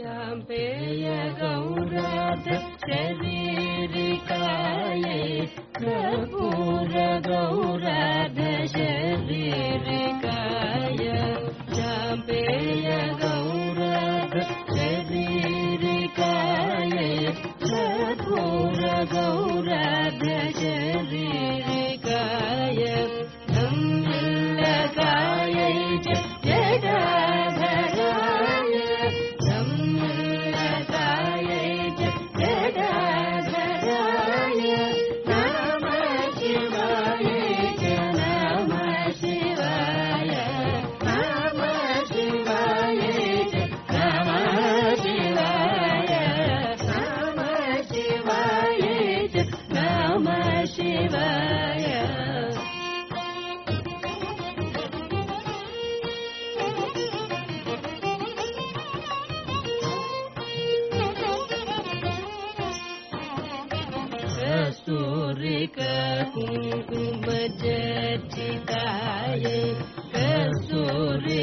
वेय गौरा दीरिका गौरा दशीरिका ुकु बिताय सूर्य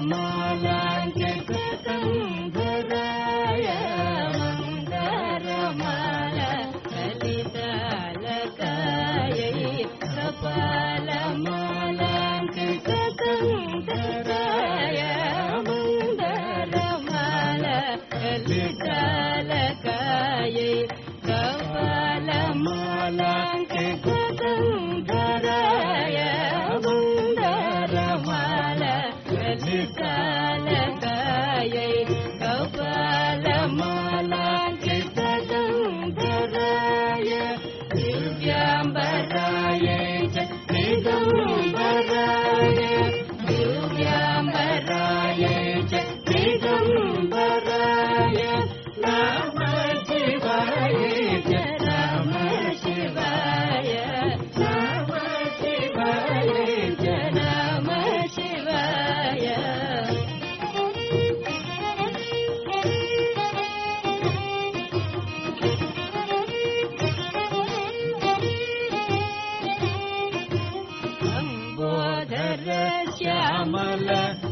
mama. Nisa.